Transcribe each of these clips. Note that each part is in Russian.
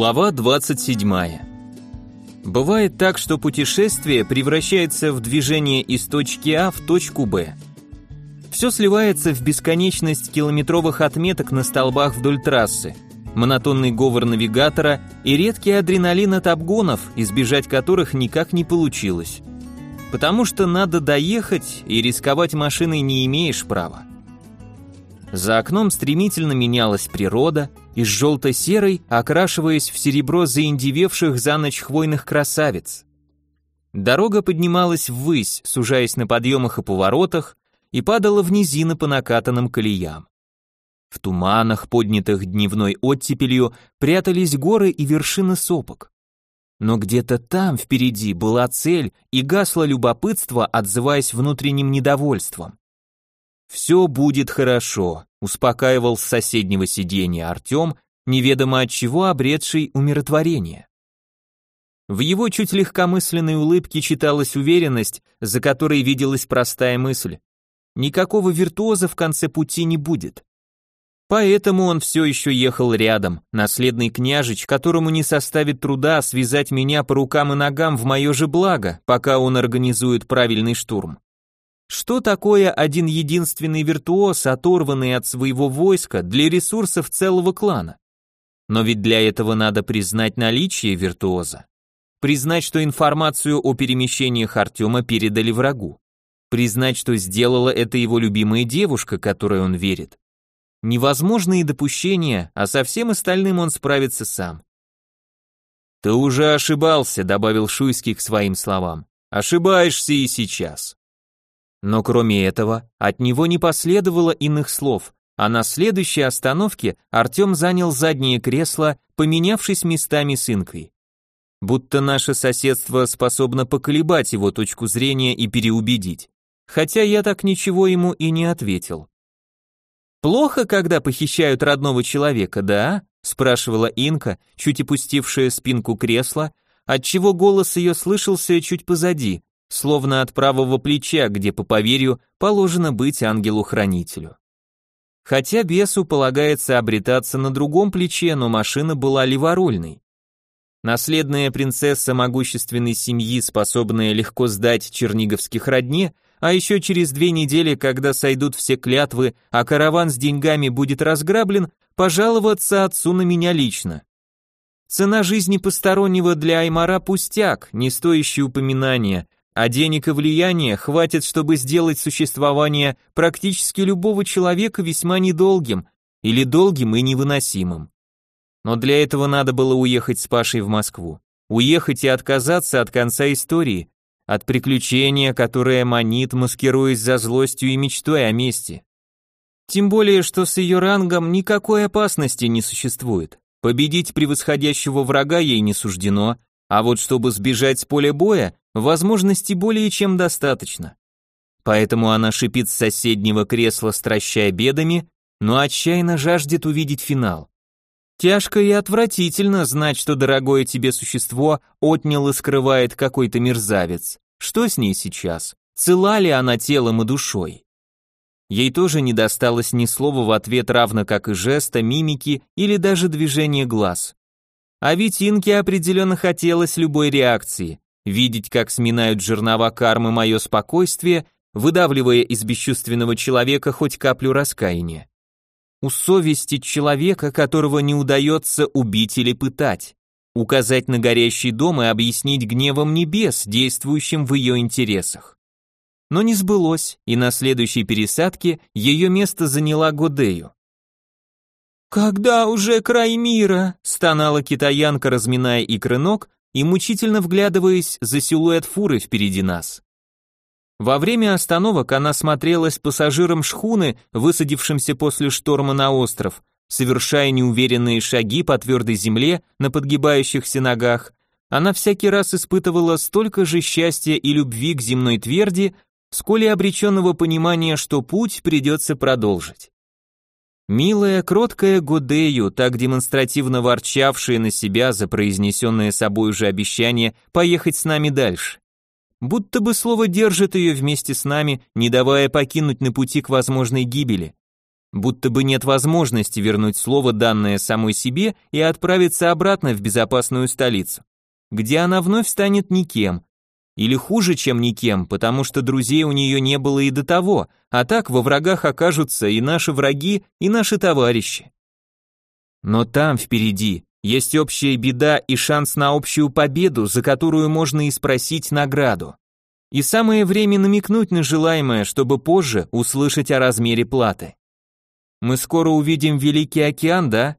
Глава 27. Бывает так, что путешествие превращается в движение из точки А в точку Б. Все сливается в бесконечность километровых отметок на столбах вдоль трассы, монотонный говор навигатора и редкий адреналин от обгонов, избежать которых никак не получилось. Потому что надо доехать, и рисковать машиной не имеешь права. За окном стремительно менялась природа, из желто-серой окрашиваясь в серебро заиндевевших за ночь хвойных красавиц. Дорога поднималась ввысь, сужаясь на подъемах и поворотах, и падала в низины по накатанным колеям. В туманах, поднятых дневной оттепелью, прятались горы и вершины сопок. Но где-то там впереди была цель и гасло любопытство, отзываясь внутренним недовольством. «Все будет хорошо», — успокаивал с соседнего сиденья Артем, неведомо от чего обретший умиротворение. В его чуть легкомысленной улыбке читалась уверенность, за которой виделась простая мысль. Никакого виртуоза в конце пути не будет. Поэтому он все еще ехал рядом, наследный княжич, которому не составит труда связать меня по рукам и ногам в мое же благо, пока он организует правильный штурм. Что такое один единственный виртуоз, оторванный от своего войска для ресурсов целого клана? Но ведь для этого надо признать наличие виртуоза. Признать, что информацию о перемещениях Артема передали врагу. Признать, что сделала это его любимая девушка, которой он верит. Невозможные допущения, а со всем остальным он справится сам. «Ты уже ошибался», — добавил Шуйский к своим словам. «Ошибаешься и сейчас». Но кроме этого, от него не последовало иных слов, а на следующей остановке Артем занял заднее кресло, поменявшись местами с Инкой. Будто наше соседство способно поколебать его точку зрения и переубедить. Хотя я так ничего ему и не ответил. «Плохо, когда похищают родного человека, да?» спрашивала Инка, чуть опустившая спинку кресла, отчего голос ее слышался чуть позади, словно от правого плеча, где, по поверью, положено быть ангелу-хранителю. Хотя бесу полагается обретаться на другом плече, но машина была леворульной. Наследная принцесса могущественной семьи, способная легко сдать черниговских родне, а еще через две недели, когда сойдут все клятвы, а караван с деньгами будет разграблен, пожаловаться отцу на меня лично. Цена жизни постороннего для Аймара пустяк, не стоящий упоминания, а денег и влияния хватит, чтобы сделать существование практически любого человека весьма недолгим или долгим и невыносимым. Но для этого надо было уехать с Пашей в Москву. Уехать и отказаться от конца истории, от приключения, которое манит, маскируясь за злостью и мечтой о мести. Тем более, что с ее рангом никакой опасности не существует. Победить превосходящего врага ей не суждено, а вот чтобы сбежать с поля боя, возможностей более чем достаточно. Поэтому она шипит с соседнего кресла, стращая бедами, но отчаянно жаждет увидеть финал. Тяжко и отвратительно знать, что дорогое тебе существо отнял и скрывает какой-то мерзавец. Что с ней сейчас? Цела ли она телом и душой? Ей тоже не досталось ни слова в ответ, равно как и жеста, мимики или даже движения глаз. А ведь Инке определенно хотелось любой реакции, видеть, как сминают жернова кармы мое спокойствие, выдавливая из бесчувственного человека хоть каплю раскаяния. Усовестить человека, которого не удается убить или пытать, указать на горящий дом и объяснить гневом небес, действующим в ее интересах. Но не сбылось, и на следующей пересадке ее место заняла Годею. «Когда уже край мира?» — стонала китаянка, разминая икры ног и мучительно вглядываясь за силуэт фуры впереди нас. Во время остановок она смотрелась пассажиром шхуны, высадившимся после шторма на остров, совершая неуверенные шаги по твердой земле на подгибающихся ногах. Она всякий раз испытывала столько же счастья и любви к земной тверди, сколь и обреченного понимания, что путь придется продолжить. Милая, кроткая Гудею, так демонстративно ворчавшая на себя за произнесенное собой уже обещание поехать с нами дальше. Будто бы слово держит ее вместе с нами, не давая покинуть на пути к возможной гибели. будто бы нет возможности вернуть слово, данное самой себе, и отправиться обратно в безопасную столицу, где она вновь станет никем, или хуже, чем никем, потому что друзей у нее не было и до того, а так во врагах окажутся и наши враги, и наши товарищи. Но там, впереди, есть общая беда и шанс на общую победу, за которую можно и спросить награду. И самое время намекнуть на желаемое, чтобы позже услышать о размере платы. Мы скоро увидим Великий океан, да?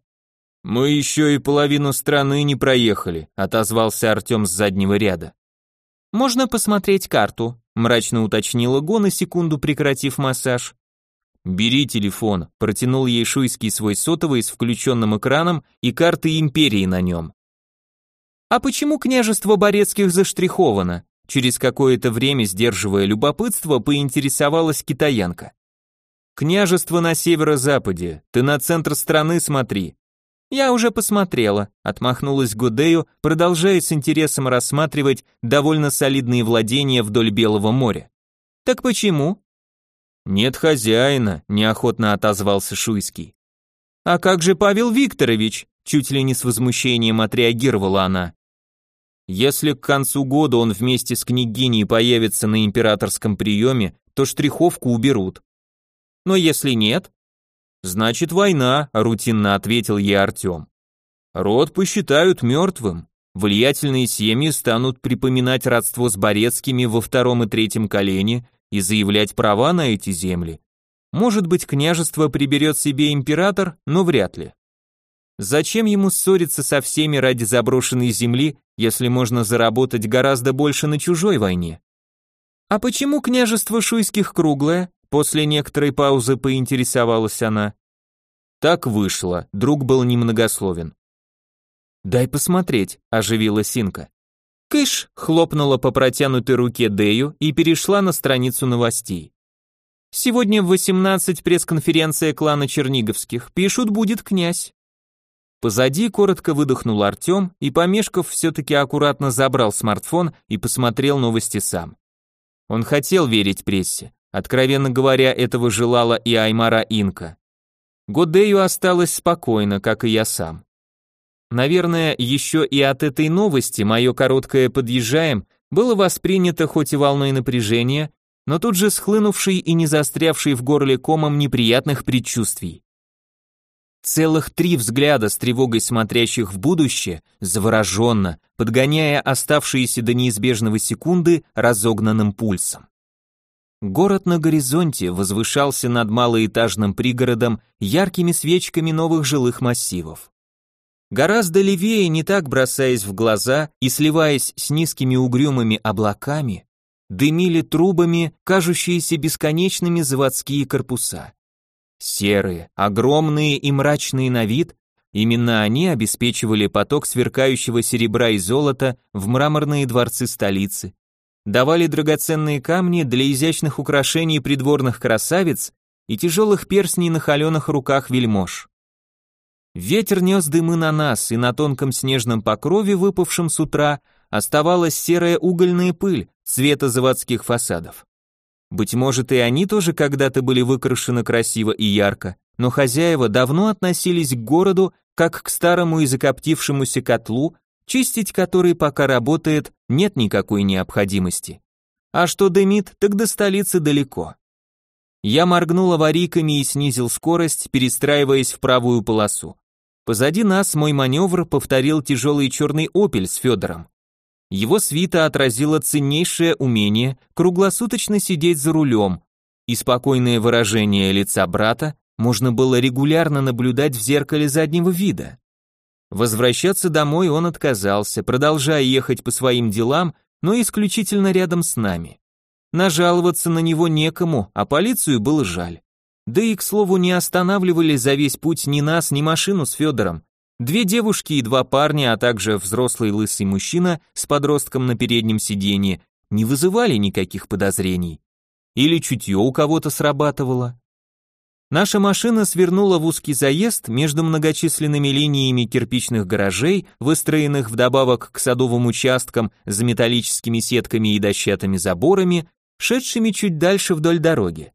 Мы еще и половину страны не проехали, отозвался Артем с заднего ряда. Можно посмотреть карту, мрачно уточнила Го на секунду прекратив массаж. «Бери телефон», протянул ей Шуйский свой сотовый с включенным экраном и картой империи на нем. «А почему княжество Борецких заштриховано?» Через какое-то время, сдерживая любопытство, поинтересовалась китаянка. «Княжество на северо-западе, ты на центр страны смотри». «Я уже посмотрела», — отмахнулась Гудею, продолжая с интересом рассматривать довольно солидные владения вдоль Белого моря. «Так почему?» «Нет хозяина», — неохотно отозвался Шуйский. «А как же Павел Викторович?» Чуть ли не с возмущением отреагировала она. «Если к концу года он вместе с княгиней появится на императорском приеме, то штриховку уберут. Но если нет?» «Значит, война», — рутинно ответил ей Артем. «Род посчитают мертвым. Влиятельные семьи станут припоминать родство с Борецкими во втором и третьем колене и заявлять права на эти земли. Может быть, княжество приберет себе император, но вряд ли. Зачем ему ссориться со всеми ради заброшенной земли, если можно заработать гораздо больше на чужой войне? А почему княжество Шуйских круглое? После некоторой паузы поинтересовалась она. Так вышло, друг был немногословен. «Дай посмотреть», – оживила Синка. «Кыш!» — хлопнула по протянутой руке Дэю и перешла на страницу новостей. «Сегодня в 18 пресс-конференция клана Черниговских. Пишут, будет князь». Позади коротко выдохнул Артем и, помешков, все-таки аккуратно забрал смартфон и посмотрел новости сам. Он хотел верить прессе. Откровенно говоря, этого желала и Аймара Инка. Годею осталось спокойно, как и я сам. Наверное, еще и от этой новости мое короткое «подъезжаем» было воспринято хоть и волной напряжения, но тут же схлынувший и не застрявший в горле комом неприятных предчувствий. Целых три взгляда с тревогой смотрящих в будущее, завороженно, подгоняя оставшиеся до неизбежного секунды разогнанным пульсом. Город на горизонте возвышался над малоэтажным пригородом яркими свечками новых жилых массивов. Гораздо левее, не так бросаясь в глаза и сливаясь с низкими угрюмыми облаками, дымили трубами кажущиеся бесконечными заводские корпуса. Серые, огромные и мрачные на вид, именно они обеспечивали поток сверкающего серебра и золота в мраморные дворцы столицы, давали драгоценные камни для изящных украшений придворных красавиц и тяжелых перстней на холеных руках вельмож. Ветер нес дымы на нас, и на тонком снежном покрове, выпавшем с утра, оставалась серая угольная пыль цвета заводских фасадов. Быть может, и они тоже когда-то были выкрашены красиво и ярко, но хозяева давно относились к городу как к старому и закоптившемуся котлу, чистить который пока работает, нет никакой необходимости. А что дымит, так до столицы далеко. Я моргнул аварийками и снизил скорость, перестраиваясь в правую полосу. Позади нас мой маневр повторил тяжелый черный опель с Федором. Его свита отразила ценнейшее умение круглосуточно сидеть за рулем, и спокойное выражение лица брата можно было регулярно наблюдать в зеркале заднего вида. Возвращаться домой он отказался, продолжая ехать по своим делам, но исключительно рядом с нами. Нажаловаться на него некому, а полицию было жаль. Да и, к слову, не останавливали за весь путь ни нас, ни машину с Федором. Две девушки и два парня, а также взрослый лысый мужчина с подростком на переднем сиденье не вызывали никаких подозрений. Или чутье у кого-то срабатывало. Наша машина свернула в узкий заезд между многочисленными линиями кирпичных гаражей, выстроенных вдобавок к садовым участкам за металлическими сетками и дощатыми заборами, шедшими чуть дальше вдоль дороги.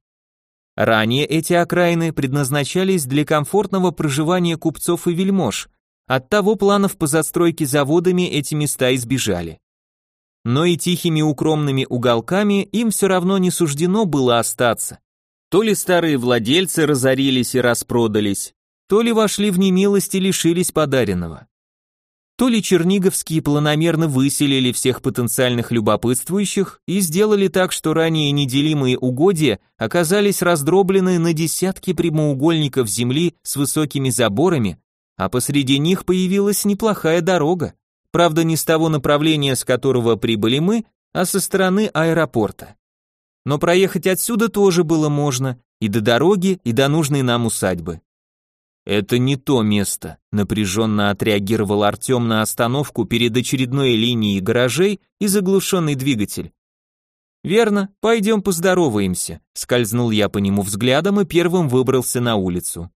Ранее эти окраины предназначались для комфортного проживания купцов и вельмож, оттого планов по застройке заводами эти места избежали. Но и тихими укромными уголками им все равно не суждено было остаться. То ли старые владельцы разорились и распродались, то ли вошли в немилость и лишились подаренного. То ли черниговские планомерно выселили всех потенциальных любопытствующих и сделали так, что ранее неделимые угодья оказались раздроблены на десятки прямоугольников земли с высокими заборами, а посреди них появилась неплохая дорога, правда не с того направления, с которого прибыли мы, а со стороны аэропорта. Но проехать отсюда тоже было можно, и до дороги, и до нужной нам усадьбы. «Это не то место», — напряженно отреагировал Артем на остановку перед очередной линией гаражей и заглушенный двигатель. «Верно, пойдем поздороваемся», — скользнул я по нему взглядом и первым выбрался на улицу.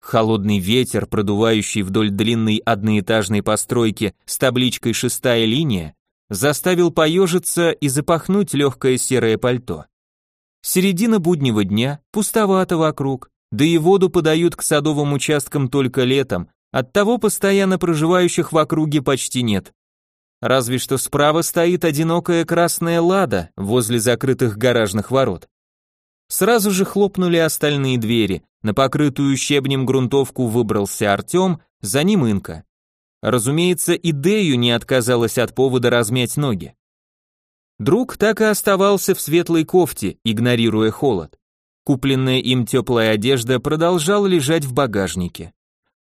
Холодный ветер, продувающий вдоль длинной одноэтажной постройки с табличкой «шестая линия», заставил поежиться и запахнуть легкое серое пальто. Середина буднего дня, пустовато вокруг, да и воду подают к садовым участкам только летом, оттого постоянно проживающих в округе почти нет. Разве что справа стоит одинокая красная лада возле закрытых гаражных ворот. Сразу же хлопнули остальные двери, на покрытую щебнем грунтовку выбрался Артем, за ним Инка. Разумеется, и Дею не отказалась от повода размять ноги. Друг так и оставался в светлой кофте, игнорируя холод. Купленная им теплая одежда продолжала лежать в багажнике.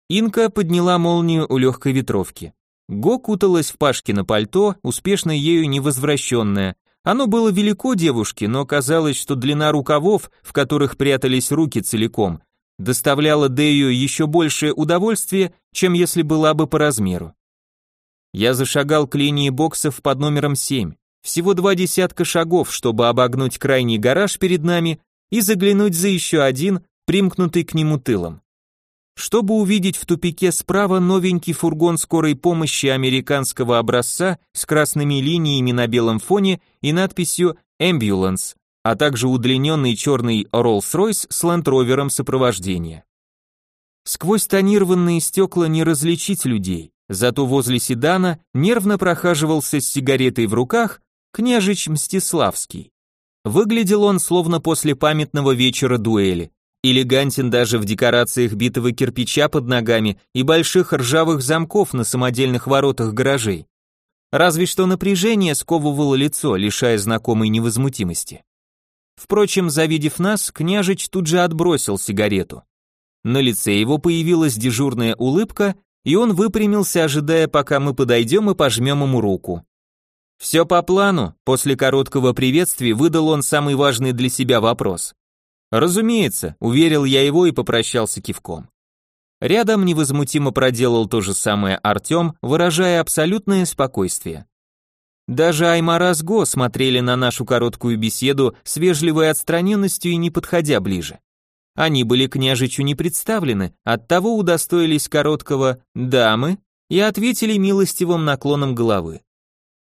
Инка подняла молнию у легкой ветровки. Го куталась в Пашкино пальто, успешно ею не возвращенное. Оно было велико девушке, но казалось, что длина рукавов, в которых прятались руки целиком, доставляла Дэю еще большее удовольствие, чем если была бы по размеру. Я зашагал к линии боксов под номером 7. Всего два десятка шагов, чтобы обогнуть крайний гараж перед нами и заглянуть за еще один, примкнутый к нему тылом. Чтобы увидеть в тупике справа новенький фургон скорой помощи американского образца с красными линиями на белом фоне и надписью «Ambulance», а также удлиненный черный Rolls-Royce с ландровером сопровождения. Сквозь тонированные стекла не различить людей, зато возле седана нервно прохаживался с сигаретой в руках княжич Мстиславский. Выглядел он словно после памятного вечера дуэли. Элегантен даже в декорациях битого кирпича под ногами и больших ржавых замков на самодельных воротах гаражей. Разве что напряжение сковывало лицо, лишая знакомой невозмутимости. Впрочем, завидев нас, княжич тут же отбросил сигарету. На лице его появилась дежурная улыбка, и он выпрямился, ожидая, пока мы подойдем и пожмем ему руку. Все по плану, после короткого приветствия выдал он самый важный для себя вопрос. Разумеется, уверил я его и попрощался кивком. Рядом невозмутимо проделал то же самое Артем, выражая абсолютное спокойствие. Даже Аймара с Го смотрели на нашу короткую беседу с вежливой отстраненностью и не подходя ближе. Они были княжичу не представлены, оттого удостоились короткого «дамы» и ответили милостивым наклоном головы.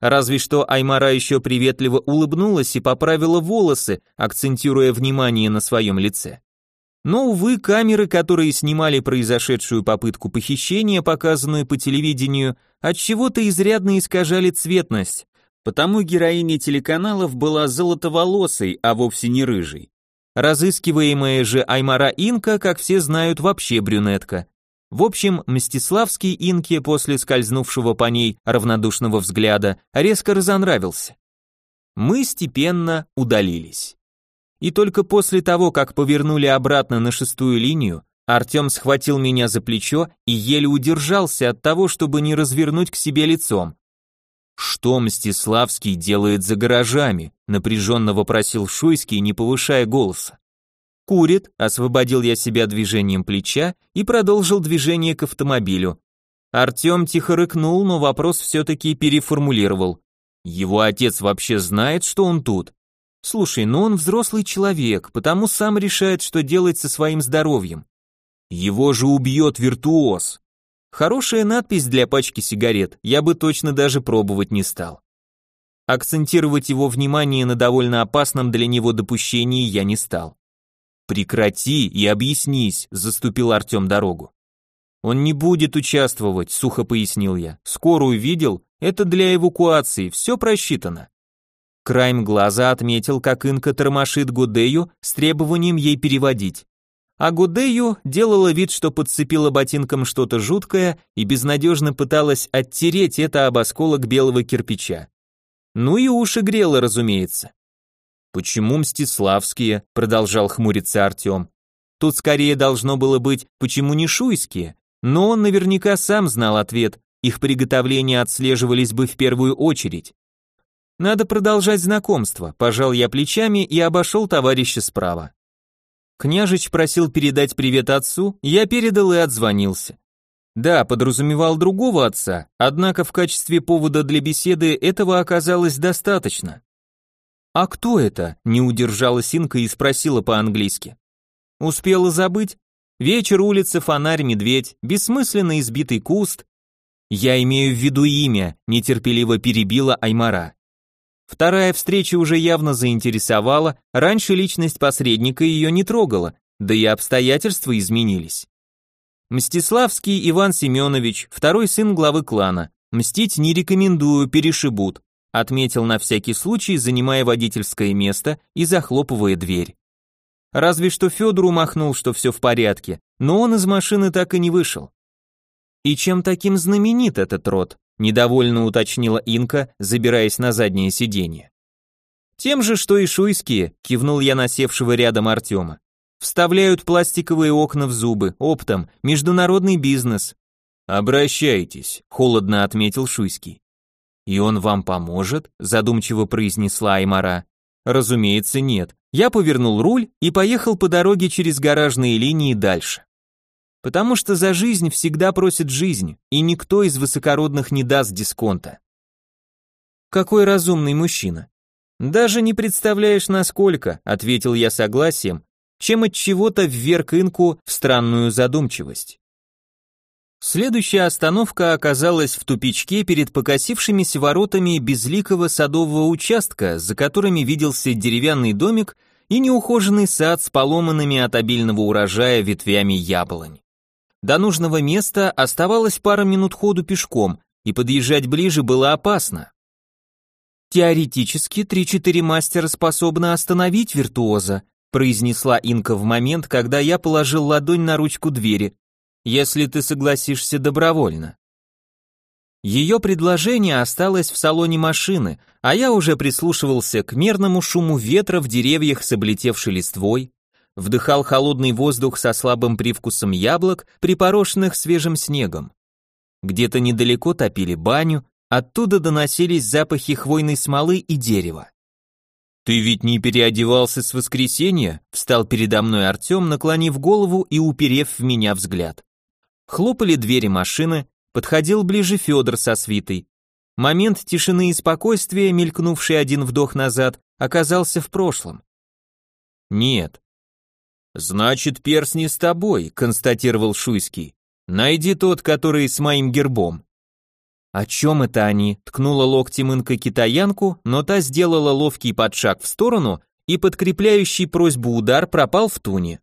Разве что Аймара еще приветливо улыбнулась и поправила волосы, акцентируя внимание на своем лице. Но, увы, камеры, которые снимали произошедшую попытку похищения, показанную по телевидению, от чего то изрядно искажали цветность, потому героиня телеканалов была золотоволосой, а вовсе не рыжей. Разыскиваемая же Аймара Инка, как все знают, вообще брюнетка. В общем, Мстиславский Инке после скользнувшего по ней равнодушного взгляда резко разонравился. Мы степенно удалились. И только после того, как повернули обратно на шестую линию, Артем схватил меня за плечо и еле удержался от того, чтобы не развернуть к себе лицом. «Что Мстиславский делает за гаражами?» напряженно вопросил Шуйский, не повышая голоса. Курит, освободил я себя движением плеча и продолжил движение к автомобилю. Артем тихо рыкнул, но вопрос все-таки переформулировал. Его отец вообще знает, что он тут? Слушай, ну он взрослый человек, потому сам решает, что делать со своим здоровьем. Его же убьет виртуоз. Хорошая надпись для пачки сигарет, я бы точно даже пробовать не стал. Акцентировать его внимание на довольно опасном для него допущении я не стал. Прекрати и объяснись, заступил Артем дорогу. Он не будет участвовать, сухо пояснил я. Скорую видел? Это для эвакуации, все просчитано. Краем глаза отметил, как Инка тормошит Гудею с требованием ей переводить. А Гудею делала вид, что подцепила ботинком что-то жуткое и безнадежно пыталась оттереть это об осколок белого кирпича. Ну и уши грела, разумеется. «Почему Мстиславские?» — продолжал хмуриться Артем. Тут скорее должно было быть «почему не шуйские?», но он наверняка сам знал ответ, их приготовления отслеживались бы в первую очередь. Надо продолжать знакомство, пожал я плечами и обошел товарища справа. Княжич просил передать привет отцу, я передал и отзвонился. Да, подразумевал другого отца, однако в качестве повода для беседы этого оказалось достаточно. «А кто это?» – не удержала Синка и спросила по-английски. «Успела забыть? Вечер, улица, фонарь, медведь, бессмысленно избитый куст». «Я имею в виду имя», – нетерпеливо перебила Аймара. Вторая встреча уже явно заинтересовала, раньше личность посредника ее не трогала, да и обстоятельства изменились. Мстиславский Иван Семенович, второй сын главы клана. Мстить не рекомендую, перешибут, отметил на всякий случай, занимая водительское место и захлопывая дверь. Разве что Федору махнул, что все в порядке, но он из машины так и не вышел. И чем таким знаменит этот род? Недовольно уточнила Инка, забираясь на заднее сиденье. Тем же, что и шуйские, кивнул я на севшего рядом Артема. Вставляют пластиковые окна в зубы, оптом, международный бизнес. Обращайтесь, холодно отметил Шуйский. И он вам поможет? задумчиво произнесла Аймара. Разумеется, нет. Я повернул руль и поехал по дороге через гаражные линии дальше. Потому что за жизнь всегда просит жизнь, и никто из высокородных не даст дисконта. Какой разумный мужчина. Даже не представляешь, насколько, ответил я согласием, чем от чего-то вверг инку в странную задумчивость. Следующая остановка оказалась в тупичке перед покосившимися воротами безликого садового участка, за которыми виделся деревянный домик и неухоженный сад с поломанными от обильного урожая ветвями яблонь. До нужного места оставалось пара минут ходу пешком, и подъезжать ближе было опасно. Теоретически 3-4 мастера способны остановить виртуоза, произнесла Инка в момент, когда я положил ладонь на ручку двери, если ты согласишься добровольно. Ее предложение осталось в салоне машины, а я уже прислушивался к мерному шуму ветра в деревьях с облетевшей листвой, вдыхал холодный воздух со слабым привкусом яблок, припорошенных свежим снегом. Где-то недалеко топили баню, оттуда доносились запахи хвойной смолы и дерева. «Ты ведь не переодевался с воскресенья?» встал передо мной Артем, наклонив голову и уперев в меня взгляд. Хлопали двери машины, подходил ближе Федор со свитой. Момент тишины и спокойствия, мелькнувший один вдох назад, оказался в прошлом. «Нет, «Значит, перстни с тобой», — констатировал Шуйский. «Найди тот, который с моим гербом». «О чем это они?» — ткнула локтем инка китаянку, но та сделала ловкий подшаг в сторону, и подкрепляющий просьбу удар пропал в туне.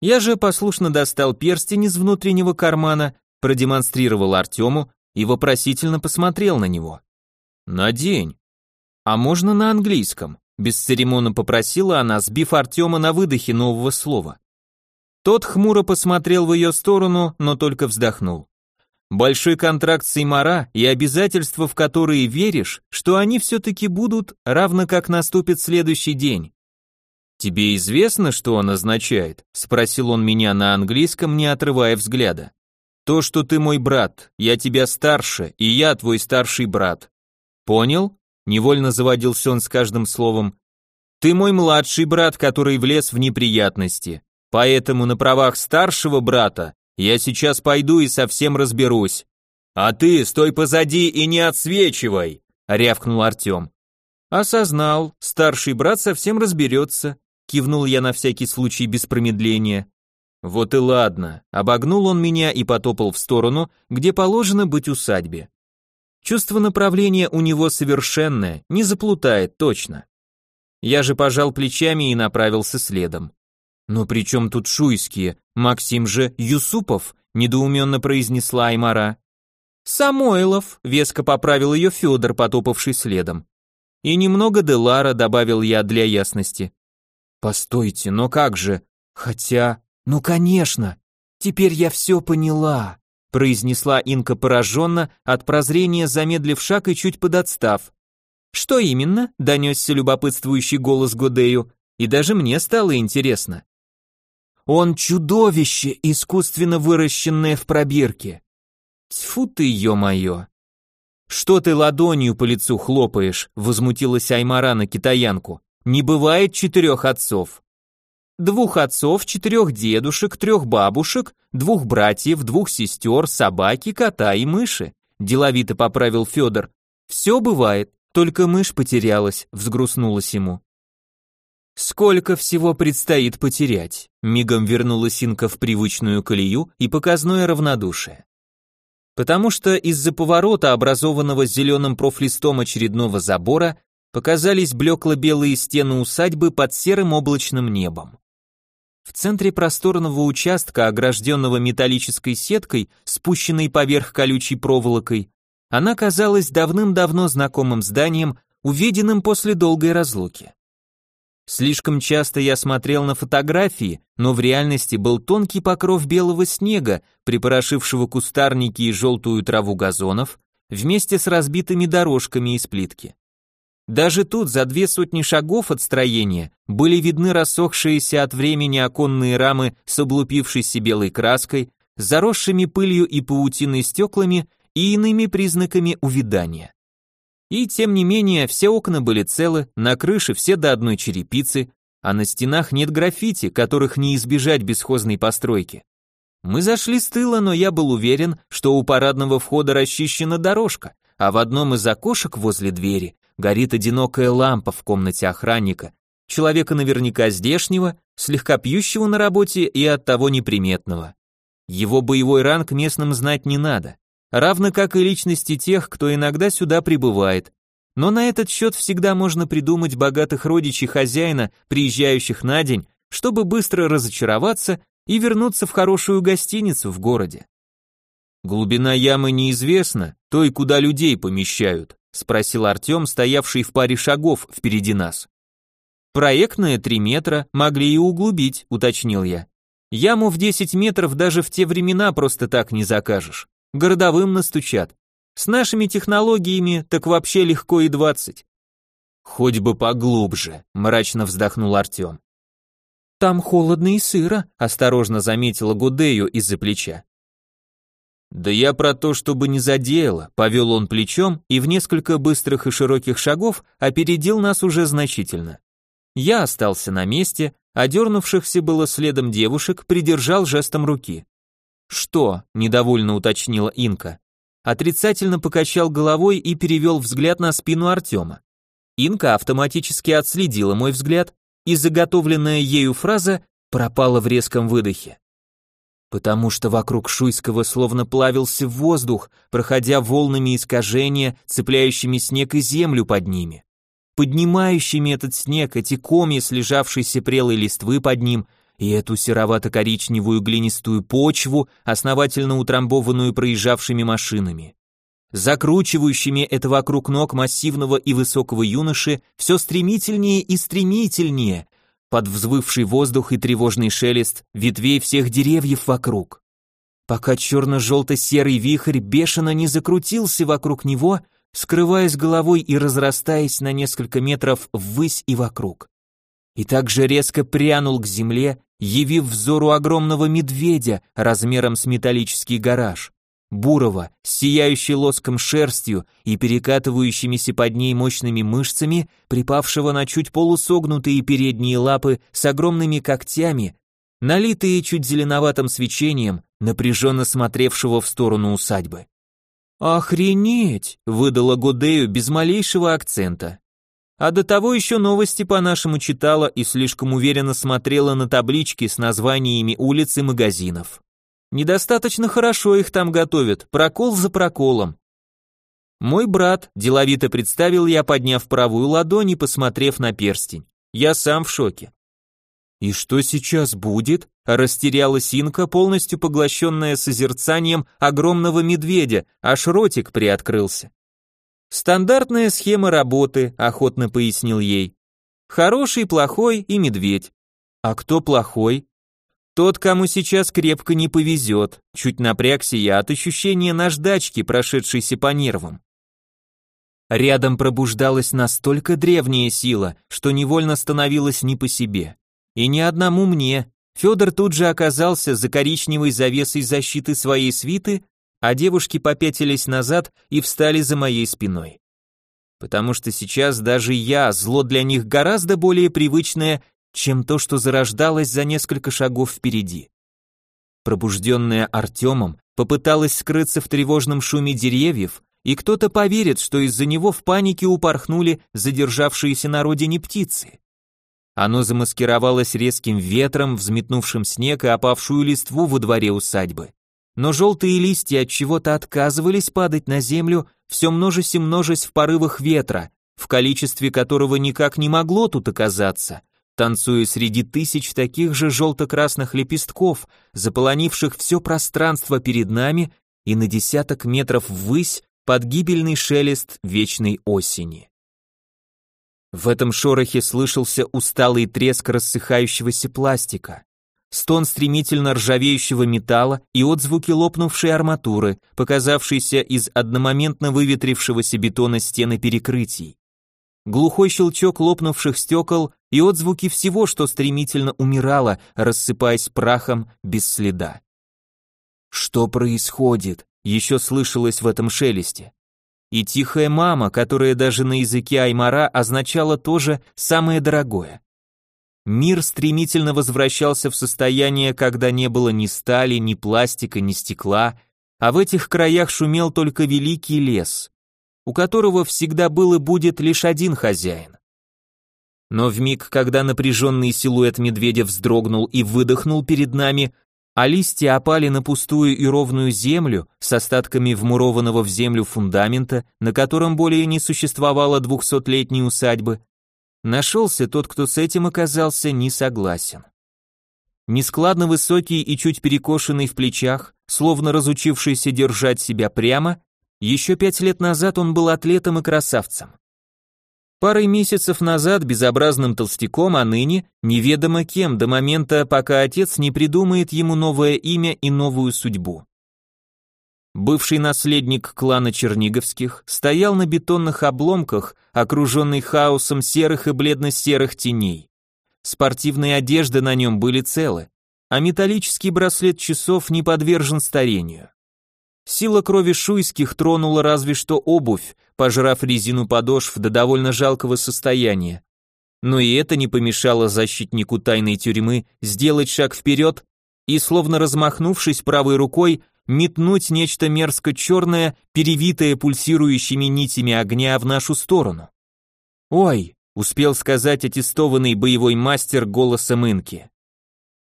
Я же послушно достал перстень из внутреннего кармана, продемонстрировал Артему и вопросительно посмотрел на него. «Надень». «А можно на английском?» Бесцеремонно попросила она, сбив Артема на выдохе нового слова. Тот хмуро посмотрел в ее сторону, но только вздохнул. Большой контракт с Эймара и обязательства, в которые веришь, что они все-таки будут, равно как наступит следующий день. «Тебе известно, что он означает?» – спросил он меня на английском, не отрывая взгляда. «То, что ты мой брат, я тебя старше, и я твой старший брат. Понял?» Невольно заводился он с каждым словом. Ты мой младший брат, который влез в неприятности. Поэтому на правах старшего брата я сейчас пойду и совсем разберусь. А ты стой позади и не отсвечивай, рявкнул Артем. Осознал, старший брат совсем разберется, кивнул я на всякий случай без промедления. Вот и ладно, обогнул он меня и потопал в сторону, где положено быть усадьбе. Чувство направления у него совершенное, не заплутает точно. Я же пожал плечами и направился следом. Но при чем тут шуйские? Максим же Юсупов, недоуменно произнесла Аймара. Самойлов, веско поправил ее Федор, потопавший следом. И немного Делара добавил я для ясности. Постойте, но как же? Хотя, ну конечно, теперь я все поняла, произнесла Инка пораженно, от прозрения замедлив шаг и чуть подотстав. Что именно? донесся любопытствующий голос Годею, и даже мне стало интересно. Он чудовище, искусственно выращенное в пробирке. Тьфу ты, ё-моё. Что ты ладонью по лицу хлопаешь, возмутилась Аймара на китаянку. Не бывает четырех отцов. Двух отцов, четырех дедушек, трех бабушек, двух братьев, двух сестер, собаки, кота и мыши. Деловито поправил Федор. Все бывает, только мышь потерялась, взгрустнулась ему. Сколько всего предстоит потерять? Мигом вернулась Инка в привычную колею и показное равнодушие потому что из-за поворота, образованного зеленым профлистом очередного забора, показались блекло-белые стены усадьбы под серым облачным небом. В центре просторного участка, огражденного металлической сеткой, спущенной поверх колючей проволокой, она казалась давным-давно знакомым зданием, увиденным после долгой разлуки. Слишком часто я смотрел на фотографии, но в реальности был тонкий покров белого снега, припорошившего кустарники и желтую траву газонов, вместе с разбитыми дорожками из плитки. Даже тут, за две сотни шагов от строения, были видны рассохшиеся от времени оконные рамы с облупившейся белой краской, заросшими пылью и паутиной стеклами и иными признаками увядания. И тем не менее, все окна были целы, на крыше все до одной черепицы, а на стенах нет граффити, которых не избежать бесхозной постройки. Мы зашли с тыла, но я был уверен, что у парадного входа расчищена дорожка, а в одном из окошек возле двери горит одинокая лампа в комнате охранника, человека наверняка здешнего, слегка пьющего на работе и оттого неприметного. Его боевой ранг местным знать не надо равно как и личности тех, кто иногда сюда прибывает. Но на этот счет всегда можно придумать богатых родичей хозяина, приезжающих на день, чтобы быстро разочароваться и вернуться в хорошую гостиницу в городе. Глубина ямы неизвестна, той, куда людей помещают, спросил Артем, стоявший в паре шагов впереди нас. Проектная три метра, могли и углубить, уточнил я. Яму в 10 метров даже в те времена просто так не закажешь городовым настучат. С нашими технологиями так вообще легко и двадцать. Хоть бы поглубже, мрачно вздохнул Артем. Там холодно и сыро, осторожно заметила Гудею из-за плеча. Да я про то, чтобы не задело, повел он плечом и в несколько быстрых и широких шагов опередил нас уже значительно. Я остался на месте, а дернувшихся было следом девушек придержал жестом руки. «Что?» – недовольно уточнила Инка. Отрицательно покачал головой и перевел взгляд на спину Артема. Инка автоматически отследила мой взгляд, и заготовленная ею фраза пропала в резком выдохе. Потому что вокруг Шуйского словно плавился воздух, проходя волнами искажения, цепляющими снег и землю под ними. Поднимающими этот снег, эти комья слежавшейся прелой листвы под ним, и эту серовато-коричневую глинистую почву, основательно утрамбованную проезжавшими машинами. Закручивающими это вокруг ног массивного и высокого юноши все стремительнее и стремительнее, под взвывший воздух и тревожный шелест ветвей всех деревьев вокруг. Пока черно-желто-серый вихрь бешено не закрутился вокруг него, скрываясь головой и разрастаясь на несколько метров ввысь и вокруг. И также резко прянул к земле, явив взору огромного медведя размером с металлический гараж, бурого, сияющий лоском шерстью и перекатывающимися под ней мощными мышцами, припавшего на чуть полусогнутые передние лапы с огромными когтями, налитые чуть зеленоватым свечением, напряженно смотревшего в сторону усадьбы. «Охренеть!» — выдала Годею без малейшего акцента. А до того еще новости по-нашему читала и слишком уверенно смотрела на таблички с названиями улиц и магазинов. Недостаточно хорошо их там готовят, прокол за проколом. Мой брат, деловито представил я, подняв правую ладонь и посмотрев на перстень. Я сам в шоке. «И что сейчас будет?» – растерялась Инка, полностью поглощенная созерцанием огромного медведя, аж ротик приоткрылся. «Стандартная схема работы», – охотно пояснил ей. «Хороший, плохой и медведь». «А кто плохой?» «Тот, кому сейчас крепко не повезет», чуть напрягся я от ощущения наждачки, прошедшейся по нервам. Рядом пробуждалась настолько древняя сила, что невольно становилось не по себе. И ни одному мне. Федор тут же оказался за коричневой завесой защиты своей свиты, а девушки попятились назад и встали за моей спиной. Потому что сейчас даже я, зло для них гораздо более привычное, чем то, что зарождалось за несколько шагов впереди. Пробужденная Артемом, попыталась скрыться в тревожном шуме деревьев, и кто-то поверит, что из-за него в панике упорхнули задержавшиеся на родине птицы. Оно замаскировалось резким ветром, взметнувшим снег и опавшую листву во дворе усадьбы. Но желтые листья от чего-то отказывались падать на землю, все множесть и множесть в порывах ветра, в количестве которого никак не могло тут оказаться, танцуя среди тысяч таких же желто-красных лепестков, заполонивших все пространство перед нами и на десяток метров ввысь под гибельный шелест вечной осени. В этом шорохе слышался усталый треск рассыхающегося пластика, стон стремительно ржавеющего металла и отзвуки лопнувшей арматуры, показавшейся из одномоментно выветрившегося бетона стены перекрытий. Глухой щелчок лопнувших стекол и отзвуки всего, что стремительно умирало, рассыпаясь прахом без следа. Что происходит? Еще слышалось в этом шелесте и тихая мама, которая даже на языке Аймара означала тоже самое дорогое. Мир стремительно возвращался в состояние, когда не было ни стали, ни пластика, ни стекла, а в этих краях шумел только великий лес, у которого всегда был и будет лишь один хозяин. Но в миг, когда напряженный силуэт медведя вздрогнул и выдохнул перед нами, а листья опали на пустую и ровную землю с остатками вмурованного в землю фундамента, на котором более не существовало двухсотлетней усадьбы, нашелся тот, кто с этим оказался не согласен. Нескладно высокий и чуть перекошенный в плечах, словно разучившийся держать себя прямо, еще пять лет назад он был атлетом и красавцем. Парой месяцев назад безобразным толстяком, а ныне неведомо кем до момента, пока отец не придумает ему новое имя и новую судьбу. Бывший наследник клана Черниговских стоял на бетонных обломках, окруженный хаосом серых и бледно-серых теней. Спортивные одежды на нем были целы, а металлический браслет часов не подвержен старению. Сила крови шуйских тронула разве что обувь, пожрав резину подошв до довольно жалкого состояния. Но и это не помешало защитнику тайной тюрьмы сделать шаг вперед и, словно размахнувшись правой рукой, метнуть нечто мерзко черное, перевитое пульсирующими нитями огня в нашу сторону. «Ой!» — успел сказать аттестованный боевой мастер голосом Инки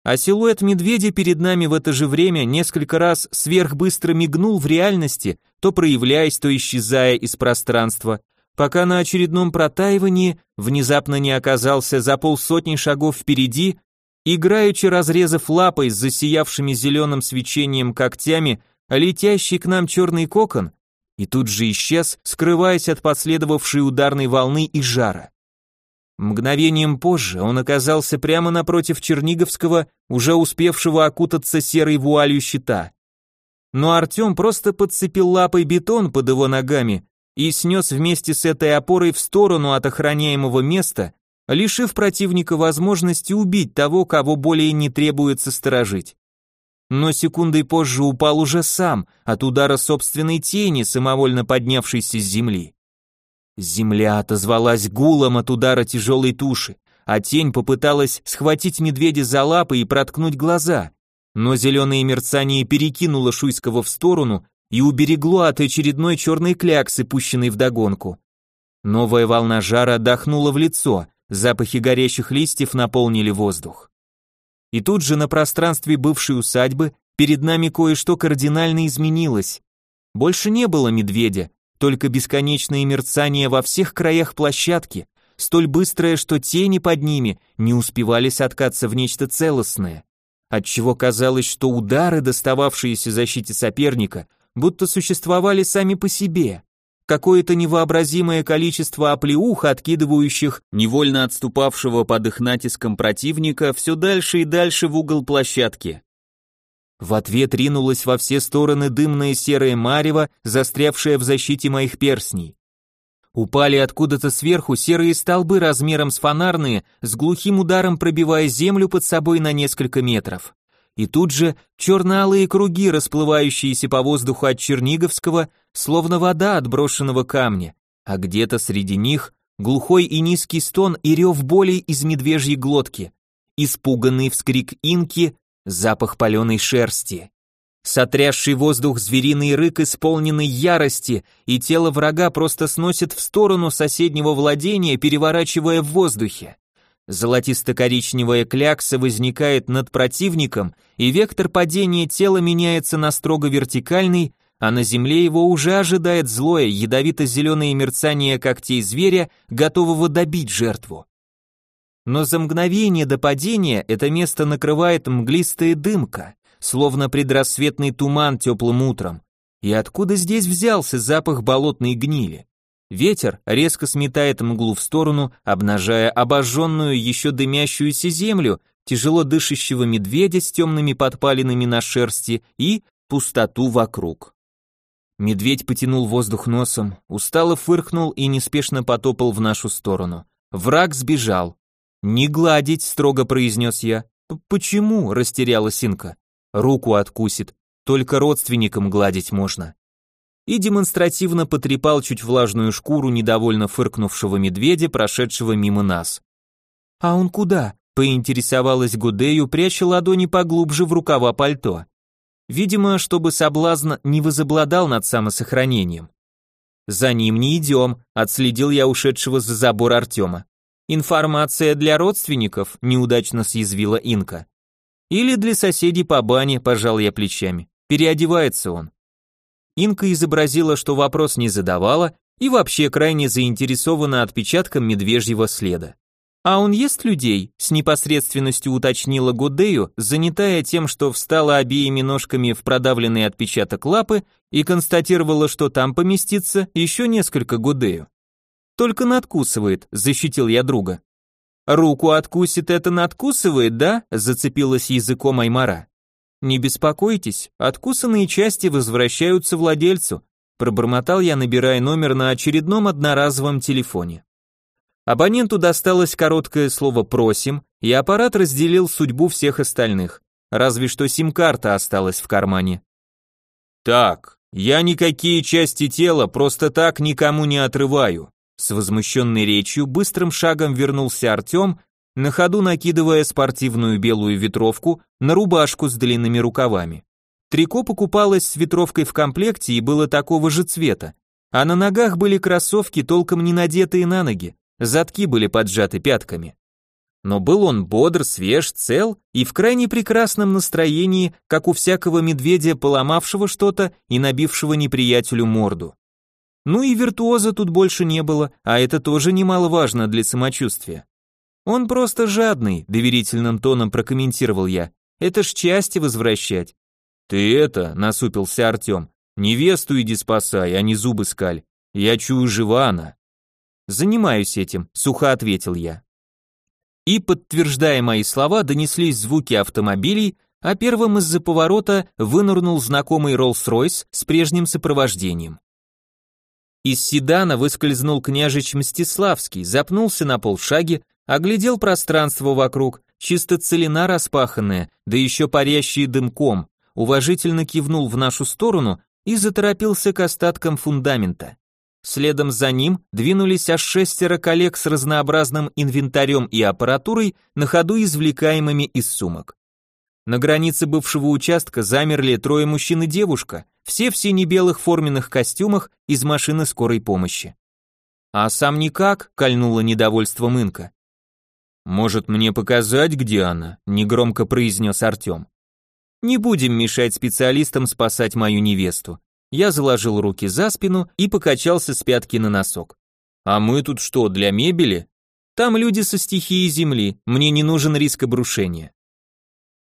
а силуэт медведя перед нами в это же время несколько раз сверхбыстро мигнул в реальности, то проявляясь, то исчезая из пространства, пока на очередном протаивании внезапно не оказался за полсотни шагов впереди, играючи разрезав лапой с засиявшими зеленым свечением когтями, летящий к нам черный кокон, и тут же исчез, скрываясь от последовавшей ударной волны и жара. Мгновением позже он оказался прямо напротив Черниговского, уже успевшего окутаться серой вуалью щита. Но Артем просто подцепил лапой бетон под его ногами и снес вместе с этой опорой в сторону от охраняемого места, лишив противника возможности убить того, кого более не требуется сторожить. Но секундой позже упал уже сам от удара собственной тени, самовольно поднявшейся с земли. Земля отозвалась гулом от удара тяжелой туши, а тень попыталась схватить медведя за лапы и проткнуть глаза, но зеленое мерцание перекинуло Шуйского в сторону и уберегло от очередной черной кляксы, пущенной вдогонку. Новая волна жара отдохнула в лицо, запахи горящих листьев наполнили воздух. И тут же на пространстве бывшей усадьбы перед нами кое-что кардинально изменилось. Больше не было медведя, только бесконечные мерцания во всех краях площадки, столь быстрое, что тени под ними не успевали соткаться в нечто целостное, отчего казалось, что удары, достававшиеся защите соперника, будто существовали сами по себе. Какое-то невообразимое количество оплеух, откидывающих невольно отступавшего под их натиском противника все дальше и дальше в угол площадки. В ответ ринулась во все стороны дымное серое марево, застрявшее в защите моих перстней. Упали откуда-то сверху серые столбы размером с фонарные, с глухим ударом пробивая землю под собой на несколько метров. И тут же черно-алые круги, расплывающиеся по воздуху от Черниговского, словно вода от брошенного камня, а где-то среди них глухой и низкий стон и рев боли из медвежьей глотки, испуганный вскрик инки, запах паленой шерсти. Сотрясший воздух звериный рык, исполненный ярости, и тело врага просто сносит в сторону соседнего владения, переворачивая в воздухе. Золотисто-коричневая клякса возникает над противником, и вектор падения тела меняется на строго вертикальный, а на земле его уже ожидает злое, ядовито-зеленое мерцание когтей зверя, готового добить жертву. Но за мгновение до падения это место накрывает мглистая дымка, словно предрассветный туман теплым утром. И откуда здесь взялся запах болотной гнили? Ветер резко сметает мглу в сторону, обнажая обожженную, еще дымящуюся землю, тяжело дышащего медведя с темными подпалинами на шерсти и пустоту вокруг. Медведь потянул воздух носом, устало фыркнул и неспешно потопал в нашу сторону. Враг сбежал. «Не гладить», — строго произнес я. «Почему?» — растерялась Инка руку откусит, только родственникам гладить можно. И демонстративно потрепал чуть влажную шкуру недовольно фыркнувшего медведя, прошедшего мимо нас. «А он куда?» — поинтересовалась Гудею, пряча ладони поглубже в рукава пальто. Видимо, чтобы соблазн не возобладал над самосохранением. «За ним не идем», — отследил я ушедшего за забор Артема. «Информация для родственников», — неудачно съязвила Инка. Или для соседей по бане, пожал я плечами. Переодевается он. Инка изобразила, что вопрос не задавала и вообще крайне заинтересована отпечатком медвежьего следа. А он ест людей? С непосредственностью уточнила Гудею, занятая тем, что встала обеими ножками в продавленный отпечаток лапы и констатировала, что там поместится еще несколько Гудею. Только надкусывает, защитил я друга. «Руку откусит, это надкусывает, да?» – зацепилась языком Аймара. «Не беспокойтесь, откусанные части возвращаются владельцу», – пробормотал я, набирая номер на очередном одноразовом телефоне. Абоненту досталось короткое слово «просим», и аппарат разделил судьбу всех остальных, разве что сим-карта осталась в кармане. «Так, я никакие части тела просто так никому не отрываю», с возмущенной речью быстрым шагом вернулся Артем, на ходу накидывая спортивную белую ветровку на рубашку с длинными рукавами. Трико покупалось с ветровкой в комплекте и было такого же цвета, а на ногах были кроссовки, толком не надетые на ноги, задки были поджаты пятками. Но был он бодр, свеж, цел и в крайне прекрасном настроении, как у всякого медведя, поломавшего что-то и набившего неприятелю морду. Ну и виртуоза тут больше не было, а это тоже немаловажно для самочувствия. Он просто жадный, доверительным тоном прокомментировал я. Это ж части возвращать. Ты это, насупился Артем. Невесту иди спасай, а не зубы скаль. Я чую, жива она. Занимаюсь этим, сухо ответил я. И, подтверждая мои слова, донеслись звуки автомобилей, а первым из-за поворота вынырнул знакомый Rolls-Royce с прежним сопровождением. Из седана выскользнул княжич Мстиславский, запнулся на полшаге, оглядел пространство вокруг, чисто целина распаханная, да еще парящие дымком, уважительно кивнул в нашу сторону и заторопился к остаткам фундамента. Следом за ним двинулись аж шестеро коллег с разнообразным инвентарем и аппаратурой, на ходу извлекаемыми из сумок. На границе бывшего участка замерли трое мужчин и девушка, все в сине-белых форменных костюмах из машины скорой помощи. А сам никак, кольнуло недовольство Инка. Может, мне показать, где она? негромко произнес Артем. Не будем мешать специалистам спасать мою невесту. Я заложил руки за спину и покачался с пятки на носок. А мы тут что, для мебели? Там люди со стихией земли, мне не нужен риск обрушения.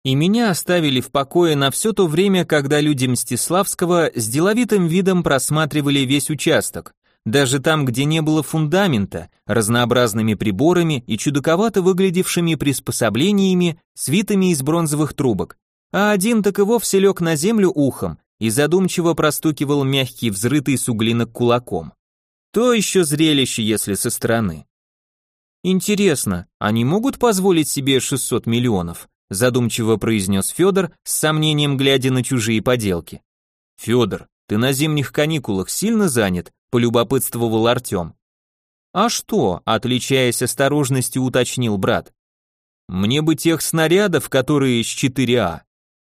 И меня оставили в покое на все то время, когда люди Мстиславского с деловитым видом просматривали весь участок, даже там, где не было фундамента, разнообразными приборами и чудаковато выглядевшими приспособлениями, свитыми из бронзовых трубок, а один так и вовсе лег на землю ухом и задумчиво простукивал мягкий взрытый суглинок кулаком. То еще зрелище, если со стороны. Интересно, они могут позволить себе 600 миллионов? Задумчиво произнес Федор, с сомнением глядя на чужие поделки. Федор, ты на зимних каникулах сильно занят? Полюбопытствовал Артем. А что, отличаясь осторожностью, уточнил брат. Мне бы тех снарядов, которые с 4А.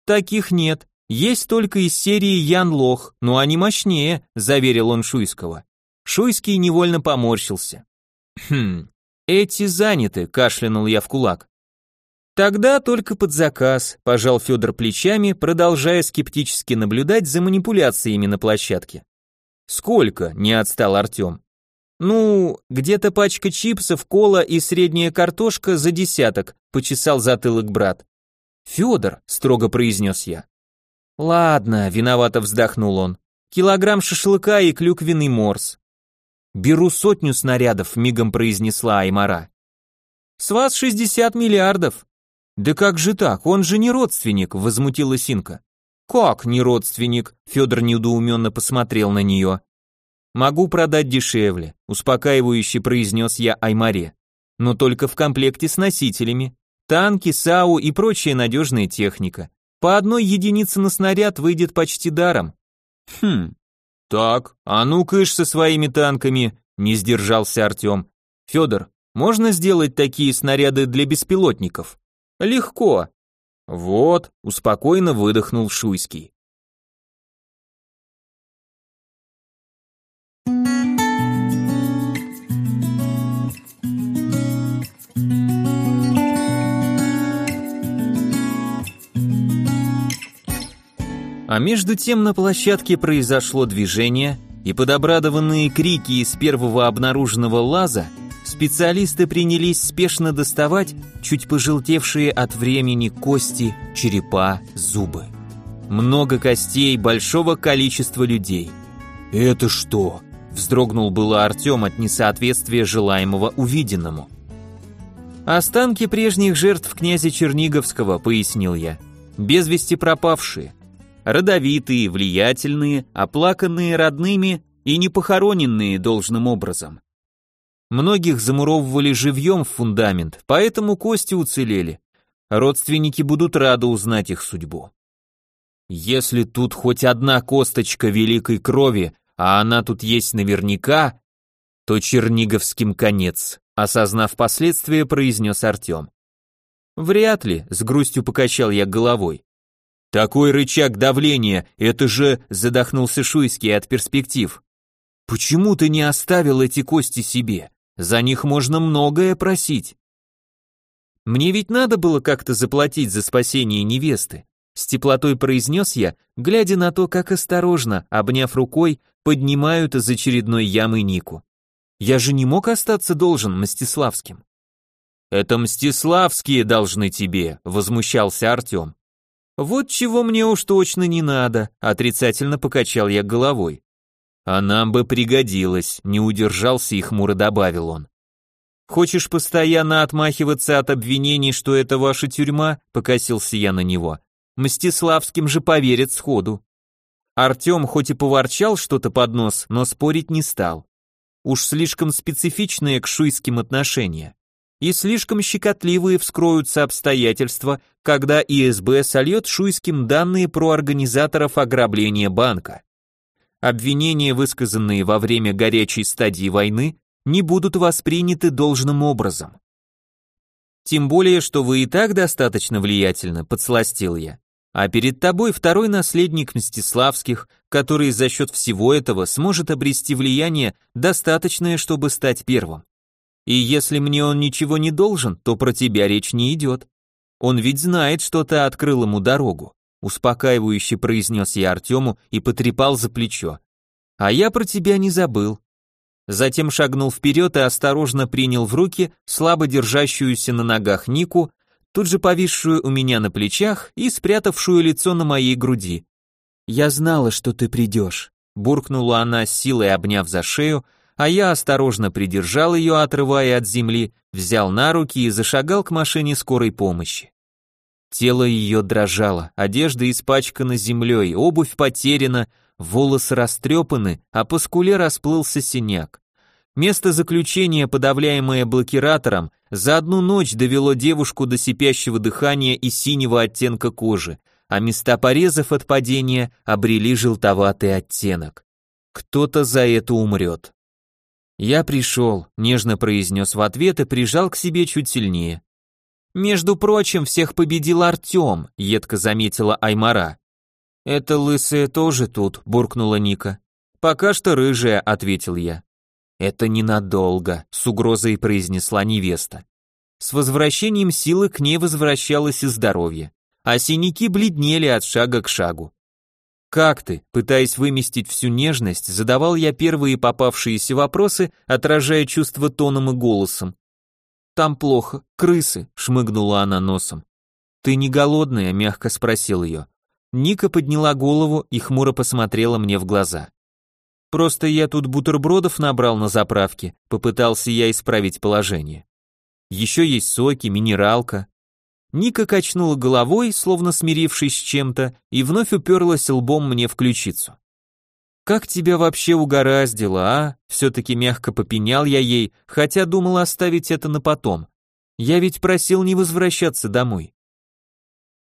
Таких нет. Есть только из серии Ян Лох, но они мощнее, заверил он Шуйского. Шуйский невольно поморщился. Хм, эти заняты, кашлянул я в кулак. Тогда только под заказ, пожал Федор плечами, продолжая скептически наблюдать за манипуляциями на площадке. Сколько? не отстал Артем. Ну, где-то пачка чипсов, кола и средняя картошка за десяток, почесал затылок брат. Федор, строго произнес я. Ладно, виновато вздохнул он. Килограмм шашлыка и клюквенный морс. «Беру сотню снарядов», — мигом произнесла Аймара. «С вас шестьдесят миллиардов». «Да как же так? Он же не родственник», — возмутилась Синка. «Как не родственник?» — Федор недоуменно посмотрел на нее. «Могу продать дешевле», — успокаивающе произнес я Аймаре. «Но только в комплекте с носителями. Танки, САУ и прочая надежная техника. По одной единице на снаряд выйдет почти даром». «Хм, «Так, а ну кыш со своими танками», — не сдержался Артем. «Федор, можно сделать такие снаряды для беспилотников?» «Легко». «Вот», — успокойно выдохнул Шуйский. А между тем на площадке произошло движение, и под обрадованные крики из первого обнаруженного лаза специалисты принялись спешно доставать чуть пожелтевшие от времени кости, черепа, зубы. Много костей большого количества людей. «Это что?» – вздрогнул было Артем от несоответствия желаемого увиденному. «Останки прежних жертв князя Черниговского», – пояснил я. «Без вести пропавшие родовитые, влиятельные, оплаканные родными и не похороненные должным образом. Многих замуровывали живьем в фундамент, поэтому кости уцелели. Родственники будут рады узнать их судьбу. Если тут хоть одна косточка великой крови, а она тут есть наверняка, то Черниговским конец, осознав последствия, произнес Артем. Вряд ли, с грустью покачал я головой. Такой рычаг давления, это же задохнулся Шуйский от перспектив. Почему ты не оставил эти кости себе? За них можно многое просить. Мне ведь надо было как-то заплатить за спасение невесты. С теплотой произнес я, глядя на то, как осторожно, обняв рукой, поднимают из очередной ямы Нику. Я же не мог остаться должен Мстиславским. Это Мстиславские должны тебе, возмущался Артем. Вот чего мне уж точно не надо, отрицательно покачал я головой. А нам бы пригодилось, не удержался и хмуро добавил он. Хочешь постоянно отмахиваться от обвинений, что это ваша тюрьма? Покосился я на него. Мстиславским же поверят сходу. Артем хоть и поворчал что-то под нос, но спорить не стал. Уж слишком специфичные к шуйским отношения и слишком щекотливые вскроются обстоятельства, когда ИСБ сольет шуйским данные про организаторов ограбления банка. Обвинения, высказанные во время горячей стадии войны, не будут восприняты должным образом. Тем более, что вы и так достаточно влиятельны, подсластил я. А перед тобой второй наследник Мстиславских, который за счет всего этого сможет обрести влияние, достаточное, чтобы стать первым. И если мне он ничего не должен, то про тебя речь не идет. Он ведь знает, что ты открыл ему дорогу. Успокаивающе произнес я Артему и потрепал за плечо. А я про тебя не забыл. затем шагнул вперед и осторожно принял в руки слабо держащуюся на ногах Нику, тут же повисшую у меня на плечах и спрятавшую лицо на моей груди. «Я знала, что ты придешь», — буркнула она с силой, обняв за шею, а я осторожно придержал ее, отрывая от земли, взял на руки и зашагал к машине скорой помощи. Тело ее дрожало, одежда испачкана землей, обувь потеряна, волосы растрепаны, а по скуле расплылся синяк. Место заключения, подавляемое блокиратором, за одну ночь довело девушку до сипящего дыхания и синего оттенка кожи, а места порезов от падения обрели желтоватый оттенок. Кто-то за это умрет. «Я пришел», — нежно произнес в ответ и прижал к себе чуть сильнее. «Между прочим, всех победил Артем», — едко заметила Аймара. «Это лысая тоже тут», — буркнула Ника. «Пока что рыжая», — ответил я. «Это ненадолго», — с угрозой произнесла невеста. С возвращением силы к ней возвращалось и здоровье, а синяки бледнели от шага к шагу. «Как ты?» Пытаясь выместить всю нежность, задавал я первые попавшиеся вопросы, отражая чувства тоном и голосом. «Там плохо, крысы», — шмыгнула она носом. «Ты не голодная?» — мягко спросил ее. Ника подняла голову и хмуро посмотрела мне в глаза. «Просто я тут бутербродов набрал на заправке», попытался я исправить положение. «Еще есть соки, минералка». Ника качнула головой, словно смирившись с чем-то, и вновь уперлась лбом мне в ключицу. «Как тебя вообще угораздило, а?» Все-таки мягко попенял я ей, хотя думал оставить это на потом. Я ведь просил не возвращаться домой.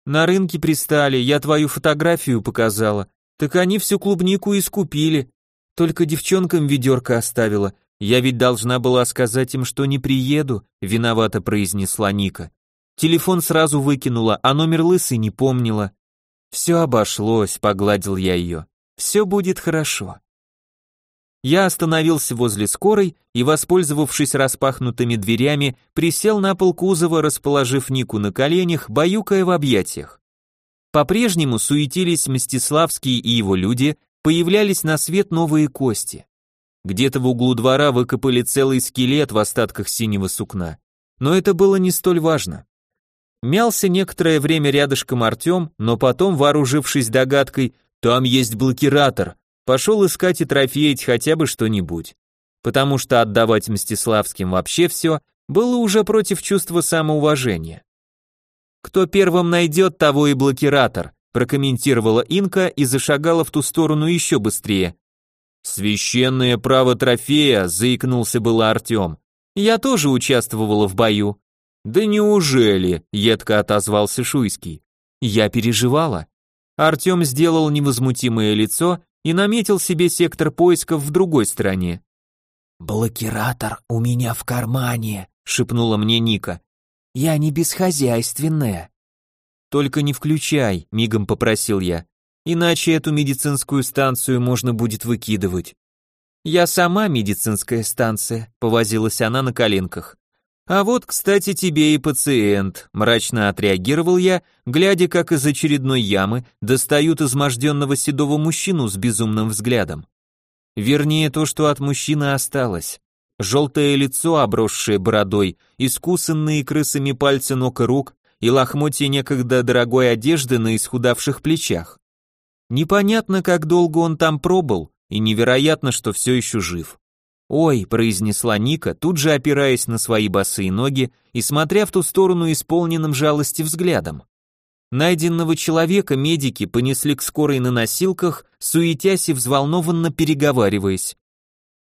На рынке пристали, я твою фотографию показала. Так они всю клубнику искупили. Только девчонкам ведерко оставила. Я ведь должна была сказать им, что не приеду, виновато произнесла Ника. Телефон сразу выкинула, а номер лысый не помнила. Все обошлось, погладил я ее. Все будет хорошо. Я остановился возле скорой и, воспользовавшись распахнутыми дверями, присел на пол кузова, расположив Нику на коленях, баюкая в объятиях. По-прежнему суетились Мстиславский и его люди, появлялись на свет новые кости. Где-то в углу двора выкопали целый скелет в остатках синего сукна. Но это было не столь важно. Мялся некоторое время рядышком Артем, но потом, вооружившись догадкой, там есть блокиратор, пошел искать и трофеить хотя бы что-нибудь. Потому что отдавать Мстиславским вообще все было уже против чувства самоуважения. «Кто первым найдет, того и блокиратор», прокомментировала Инка и зашагала в ту сторону еще быстрее. «Священное право трофея», заикнулся было Артем. «Я тоже участвовала в бою». «Да неужели?» — едко отозвался Шуйский. «Я переживала». Артем сделал невозмутимое лицо и наметил себе сектор поисков в другой стороне. «Блокиратор у меня в кармане», — шепнула мне Ника. «Я не бесхозяйственная». «Только не включай», — мигом попросил я, «иначе эту медицинскую станцию можно будет выкидывать». «Я сама медицинская станция», — повозилась она на коленках. «А вот, кстати, тебе и пациент», — мрачно отреагировал я, глядя, как из очередной ямы достают изможденного седого мужчину с безумным взглядом. Вернее, то, что от мужчины осталось. Желтое лицо, обросшее бородой, искусанные крысами пальцы ног и рук и лохмотья некогда дорогой одежды на исхудавших плечах. Непонятно, как долго он там пробыл, и невероятно, что все еще жив. «Ой», — произнесла Ника, тут же опираясь на свои босые ноги и смотря в ту сторону исполненным жалости взглядом. Найденного человека медики понесли к скорой на носилках, суетясь и взволнованно переговариваясь.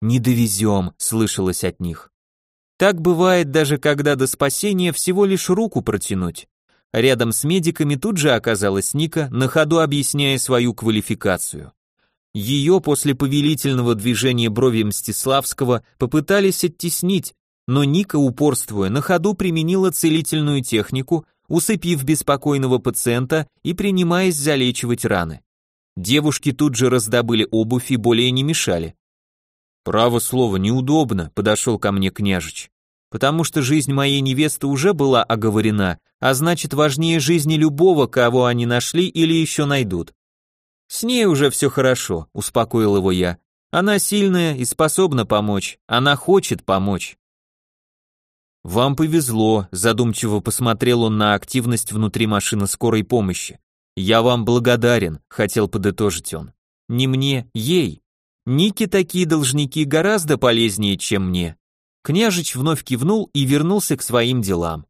«Не довезем», — слышалось от них. Так бывает даже когда до спасения всего лишь руку протянуть. Рядом с медиками тут же оказалась Ника, на ходу объясняя свою квалификацию. Ее после повелительного движения брови Мстиславского попытались оттеснить, но Ника, упорствуя, на ходу применила целительную технику, усыпив беспокойного пациента и принимаясь залечивать раны. Девушки тут же раздобыли обувь и более не мешали. «Право слово, неудобно», — подошел ко мне княжич. «Потому что жизнь моей невесты уже была оговорена, а значит важнее жизни любого, кого они нашли или еще найдут. С ней уже все хорошо, успокоил его я. Она сильная и способна помочь. Она хочет помочь. Вам повезло, задумчиво посмотрел он на активность внутри машины скорой помощи. Я вам благодарен, хотел подытожить он. Не мне, ей. Нике такие должники гораздо полезнее, чем мне. Княжич вновь кивнул и вернулся к своим делам.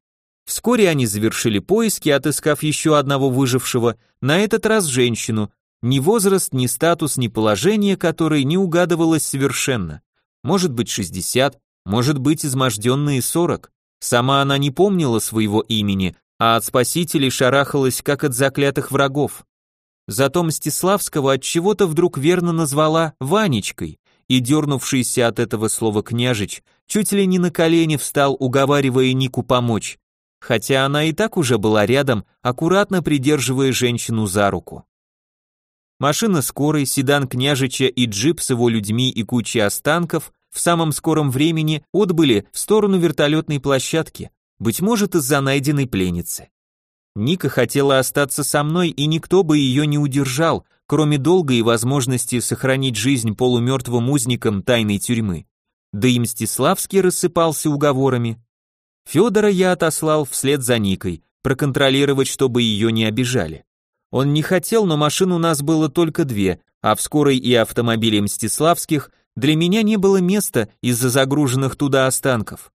Вскоре они завершили поиски, отыскав еще одного выжившего, на этот раз женщину, ни возраст, ни статус, ни положение которой не угадывалось совершенно. Может быть 60, может быть изможденные 40. Сама она не помнила своего имени, а от спасителей шарахалась, как от заклятых врагов. Зато Мстиславского от чего-то вдруг верно назвала Ванечкой, и дернувшийся от этого слова княжич чуть ли не на колени встал, уговаривая Нику помочь, хотя она и так уже была рядом, аккуратно придерживая женщину за руку. Машина скорой, седан княжича и джип с его людьми и кучей останков в самом скором времени отбыли в сторону вертолетной площадки, быть может из-за найденной пленницы. Ника хотела остаться со мной, и никто бы ее не удержал, кроме долга и возможности сохранить жизнь полумертвым узникам тайной тюрьмы. Да и Мстиславский рассыпался уговорами. Федора я отослал вслед за Никой, проконтролировать, чтобы ее не обижали. Он не хотел, но машин у нас было только две, а в скорой и автомобиле Мстиславских для меня не было места из-за загруженных туда останков.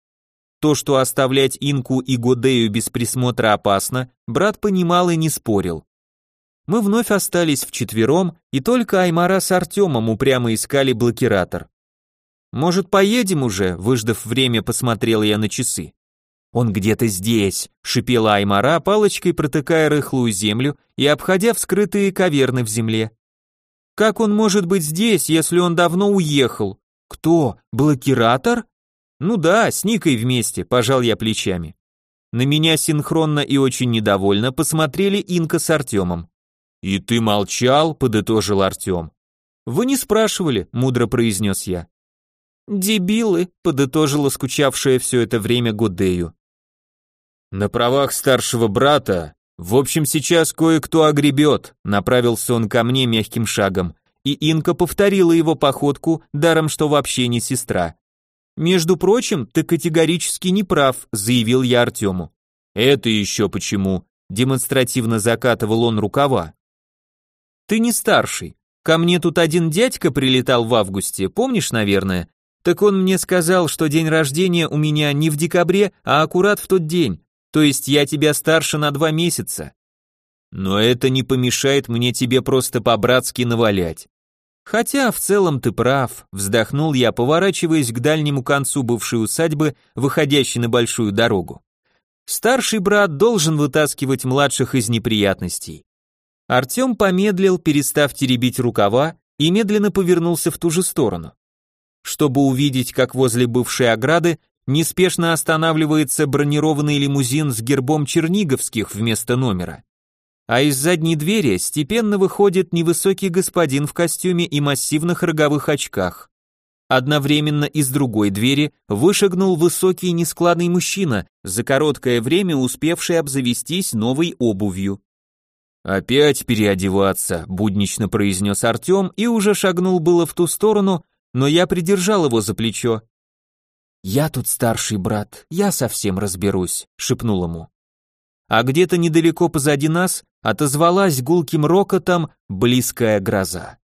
То, что оставлять Инку и Годею без присмотра опасно, брат понимал и не спорил. Мы вновь остались вчетвером, и только Аймара с Артемом упрямо искали блокиратор. «Может, поедем уже?» – выждав время, посмотрел я на часы. «Он где-то здесь», – шипела Аймара, палочкой протыкая рыхлую землю и обходя вскрытые каверны в земле. «Как он может быть здесь, если он давно уехал? Кто? Блокиратор?» Ну да, с Никой вместе, пожал я плечами. На меня синхронно и очень недовольно посмотрели Инка с Артемом. «И ты молчал?» – подытожил Артем. «Вы не спрашивали», – мудро произнес я. «Дебилы», – подытожила скучавшая все это время Гудею. «На правах старшего брата, в общем, сейчас кое-кто огребет», – направился он ко мне мягким шагом, и Инка повторила его походку, даром что вообще не сестра. Между прочим, ты категорически не прав, заявил я Артему. Это еще почему? Демонстративно закатывал он рукава. Ты не старший. Ко мне тут один дядька прилетал в августе, помнишь, наверное? Так он мне сказал, что день рождения у меня не в декабре, а аккурат в тот день. То есть я тебя старше на два месяца. Но это не помешает мне тебе просто по-братски навалять. Хотя в целом ты прав, вздохнул я, поворачиваясь к дальнему концу бывшей усадьбы, выходящей на большую дорогу. Старший брат должен вытаскивать младших из неприятностей. Артем помедлил, перестав теребить рукава, и медленно повернулся в ту же сторону. Чтобы увидеть, как возле бывшей ограды неспешно останавливается бронированный лимузин с гербом Черниговских вместо номера а из задней двери степенно выходит невысокий господин в костюме и массивных роговых очках. Одновременно из другой двери вышагнул высокий нескладный мужчина, за короткое время успевший обзавестись новой обувью. «Опять переодеваться», — буднично произнес Артем и уже шагнул было в ту сторону, но я придержал его за плечо. «Я тут старший брат, я совсем разберусь», — шепнул ему а где-то недалеко позади нас отозвалась гулким рокотом близкая гроза.